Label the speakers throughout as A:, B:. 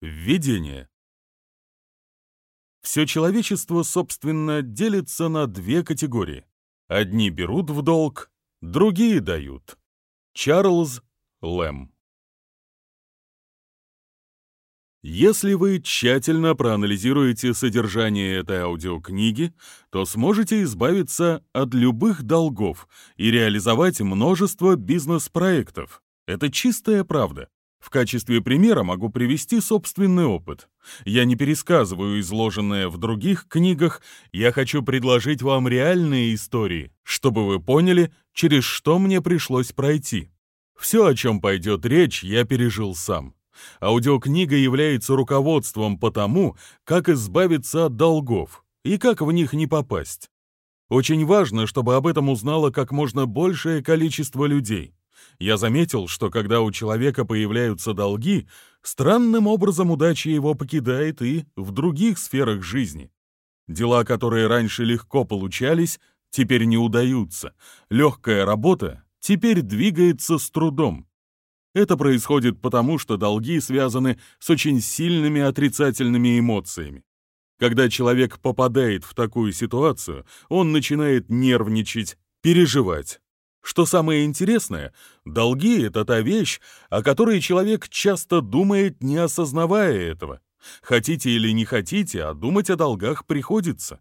A: Введение. Все человечество, собственно, делится на две категории. Одни берут в долг, другие дают. Чарльз Лэм. Если вы тщательно проанализируете содержание этой аудиокниги, то сможете избавиться от любых долгов и реализовать множество бизнес-проектов. Это чистая правда. В качестве примера могу привести собственный опыт. Я не пересказываю изложенное в других книгах, я хочу предложить вам реальные истории, чтобы вы поняли, через что мне пришлось пройти. Все, о чем пойдет речь, я пережил сам. Аудиокнига является руководством по тому, как избавиться от долгов и как в них не попасть. Очень важно, чтобы об этом узнало как можно большее количество людей. Я заметил, что когда у человека появляются долги, странным образом удача его покидает и в других сферах жизни. Дела, которые раньше легко получались, теперь не удаются. Легкая работа теперь двигается с трудом. Это происходит потому, что долги связаны с очень сильными отрицательными эмоциями. Когда человек попадает в такую ситуацию, он начинает нервничать, переживать. Что самое интересное, долги — это та вещь, о которой человек часто думает, не осознавая этого. Хотите или не хотите, а думать о долгах приходится.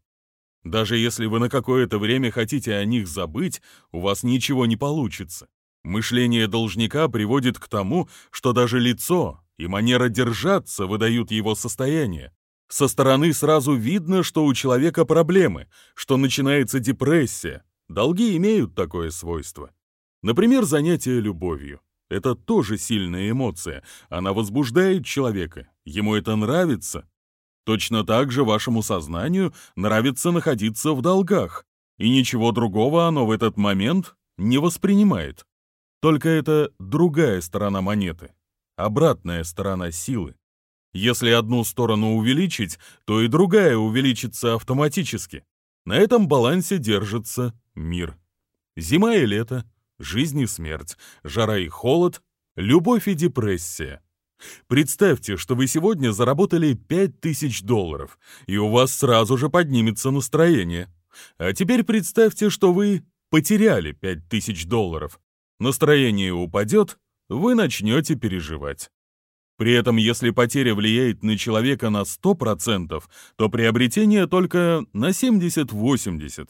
A: Даже если вы на какое-то время хотите о них забыть, у вас ничего не получится. Мышление должника приводит к тому, что даже лицо и манера держаться выдают его состояние. Со стороны сразу видно, что у человека проблемы, что начинается депрессия, Долги имеют такое свойство. Например, занятие любовью. Это тоже сильная эмоция. Она возбуждает человека. Ему это нравится. Точно так же вашему сознанию нравится находиться в долгах. И ничего другого оно в этот момент не воспринимает. Только это другая сторона монеты. Обратная сторона силы. Если одну сторону увеличить, то и другая увеличится автоматически. На этом балансе держится мир. Зима и лето, жизнь и смерть, жара и холод, любовь и депрессия. Представьте, что вы сегодня заработали 5000 долларов, и у вас сразу же поднимется настроение. А теперь представьте, что вы потеряли 5000 долларов. Настроение упадет, вы начнете переживать. При этом, если потеря влияет на человека на 100%, то приобретение только на 70-80%.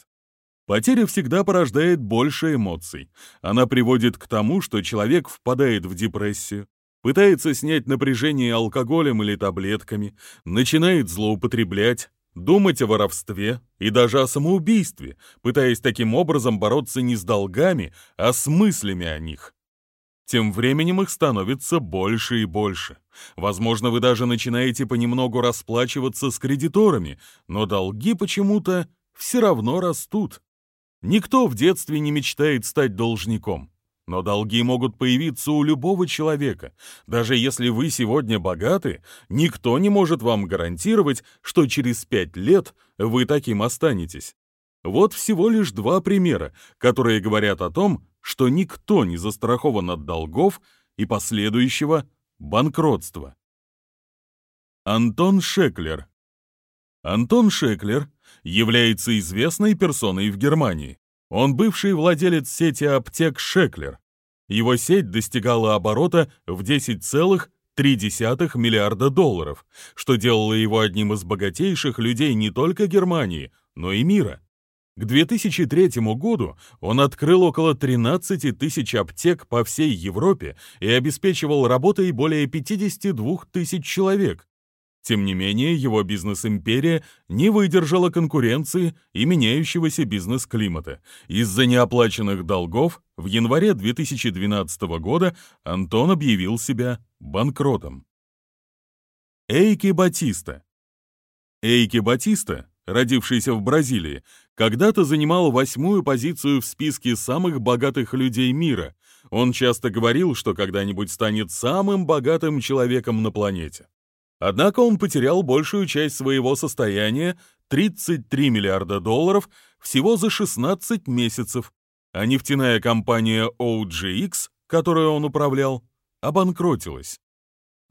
A: Потеря всегда порождает больше эмоций. Она приводит к тому, что человек впадает в депрессию, пытается снять напряжение алкоголем или таблетками, начинает злоупотреблять, думать о воровстве и даже о самоубийстве, пытаясь таким образом бороться не с долгами, а с мыслями о них. Тем временем их становится больше и больше. Возможно, вы даже начинаете понемногу расплачиваться с кредиторами, но долги почему-то все равно растут. Никто в детстве не мечтает стать должником. Но долги могут появиться у любого человека. Даже если вы сегодня богаты, никто не может вам гарантировать, что через пять лет вы таким останетесь. Вот всего лишь два примера, которые говорят о том, что никто не застрахован от долгов и последующего банкротства. Антон Шеклер Антон Шеклер является известной персоной в Германии. Он бывший владелец сети аптек Шеклер. Его сеть достигала оборота в 10,3 миллиарда долларов, что делало его одним из богатейших людей не только Германии, но и мира. К 2003 году он открыл около 13 тысяч аптек по всей Европе и обеспечивал работой более 52 тысяч человек. Тем не менее, его бизнес-империя не выдержала конкуренции и меняющегося бизнес-климата. Из-за неоплаченных долгов в январе 2012 года Антон объявил себя банкротом. Эйки Батиста Эйки Батиста родившийся в Бразилии, когда-то занимал восьмую позицию в списке самых богатых людей мира. Он часто говорил, что когда-нибудь станет самым богатым человеком на планете. Однако он потерял большую часть своего состояния, 33 миллиарда долларов, всего за 16 месяцев, а нефтяная компания OGX, которую он управлял, обанкротилась.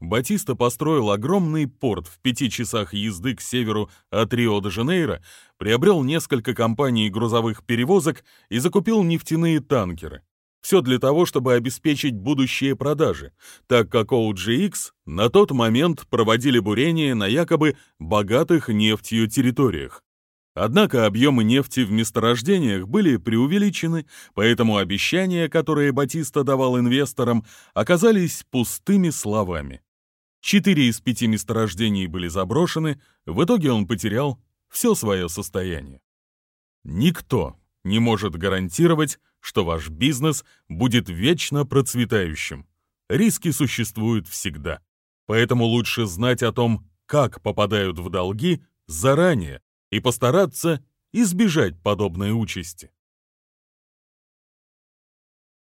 A: Батиста построил огромный порт в пяти часах езды к северу от Рио-де-Жанейро, приобрел несколько компаний грузовых перевозок и закупил нефтяные танкеры. Все для того, чтобы обеспечить будущие продажи, так как OGX на тот момент проводили бурение на якобы богатых нефтью территориях. Однако объемы нефти в месторождениях были преувеличены, поэтому обещания, которые Батиста давал инвесторам, оказались пустыми словами. Четыре из пяти месторождений были заброшены, в итоге он потерял все свое состояние. Никто не может гарантировать, что ваш бизнес будет вечно процветающим. Риски существуют всегда. Поэтому лучше знать о том, как попадают в долги, заранее, и постараться избежать подобной участи.